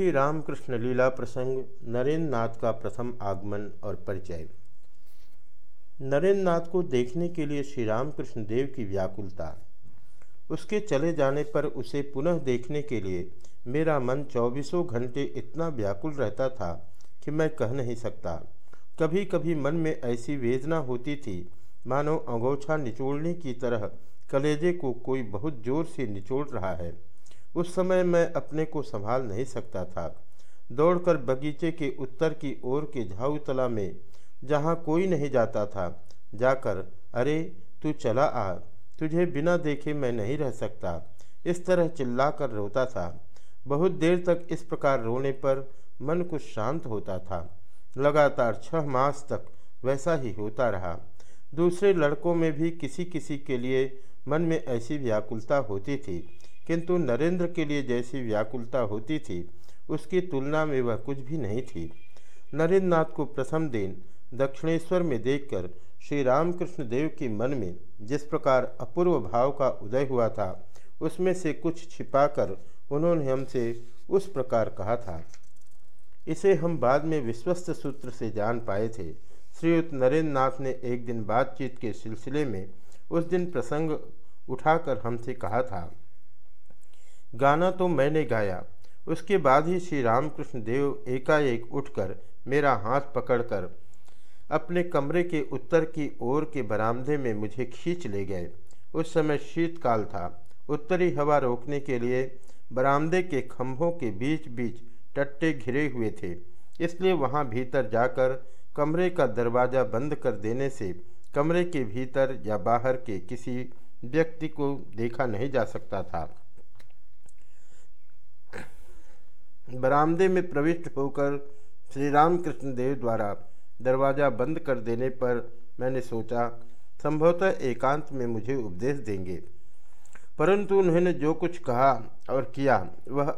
श्री रामकृष्ण लीला प्रसंग नरेंद्र नाथ का प्रथम आगमन और परिचय। नरेंद्र नाथ को देखने के लिए श्री रामकृष्ण देव की व्याकुलता। उसके चले जाने पर उसे पुनः देखने के लिए मेरा मन चौबीसों घंटे इतना व्याकुल रहता था कि मैं कह नहीं सकता। कभी कभी मन में ऐसी वेदना होती थी, मानो अंगोछा निचोड़ने की तरह कलेजे को कोई बहुत ज़ोर से निचोड़ रहा है। उस समय मैं अपने को संभाल नहीं सकता था। दौड़कर बगीचे के उत्तर की ओर के झाऊ तला में, जहाँ कोई नहीं जाता था, जाकर, अरे, तू चला आ। तुझे बिना देखे मैं नहीं रह सकता। इस तरह चिल्लाकर रोता था। बहुत देर तक इस प्रकार रोने पर मन कुछ शांत होता था। लगातार छह मास तक वैसा ही होता रहा। दूसरे लड़कों में भी किसी किसी के लिए मन में ऐसी व्याकुलता होती थी। किंतु नरेंद्र के लिए जैसी व्याकुलता होती थी, उसकी तुलना में वह कुछ भी नहीं थी। नरेंद्र नाथ को प्रथम दिन दक्षिणेश्वर में देखकर श्री रामकृष्ण देव के मन में जिस प्रकार अपूर्व भाव का उदय हुआ था, उसमें से कुछ छिपाकर उन्होंने हमसे उस प्रकार कहा था। इसे हम बाद में विश्वस्त सूत्र से जान पाए थे। श्रीयुक्त नरेंद्र नाथ ने एक दिन बातचीत के सिलसिले में उस दिन प्रसंग उठाकर हमसे कहा था गाना तो मैंने गाया। उसके बाद ही श्री रामकृष्ण देव एकाएक उठकर मेरा हाथ पकड़कर अपने कमरे के उत्तर की ओर के बरामदे में मुझे खींच ले गए। उस समय शीतकाल था। उत्तरी हवा रोकने के लिए बरामदे के खंभों के बीच बीच टट्टे घिरे हुए थे। इसलिए वहाँ भीतर जाकर कमरे का दरवाज़ा बंद कर देने से कमरे के भीतर या बाहर के किसी व्यक्ति को देखा नहीं जा सकता था। बरामदे में प्रविष्ट होकर श्री रामकृष्ण देव द्वारा दरवाज़ा बंद कर देने पर मैंने सोचा, संभवतः एकांत में मुझे उपदेश देंगे। परंतु उन्होंने जो कुछ कहा और किया, वह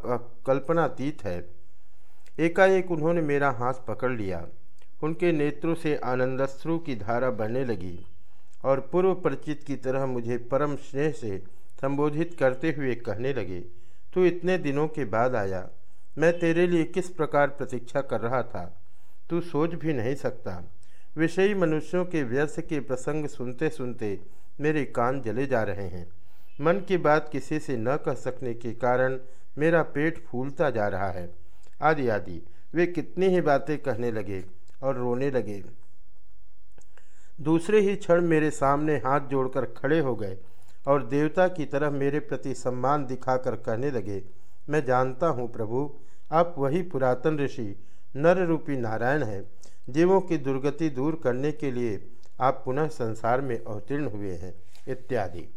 कल्पनातीत है। एकाएक उन्होंने मेरा हाथ पकड़ लिया। उनके नेत्रों से आनंदश्रु की धारा बहने लगी और पूर्व परिचित की तरह मुझे परम स्नेह से संबोधित करते हुए कहने लगे, तू इतने दिनों के बाद आया। मैं तेरे लिए किस प्रकार प्रतीक्षा कर रहा था? तू सोच भी नहीं सकता। विषयी मनुष्यों के व्यर्थ के प्रसंग सुनते सुनते मेरे कान जले जा रहे हैं। मन की बात किसी से न कह सकने के कारण मेरा पेट फूलता जा रहा है। आदि आदि, वे कितनी ही बातें कहने लगे और रोने लगे। दूसरे ही क्षण मेरे सामने हाथ जोड़कर खड़े हो गए और देवता की तरह मेरे प्रति सम्मान दिखाकर कहने लगे, मैं जानता हूँ प्रभु आप वही पुरातन ऋषि नर रूपी नारायण हैं, जीवों की दुर्गति दूर करने के लिए आप पुनः संसार में अवतीर्ण हुए हैं, इत्यादि।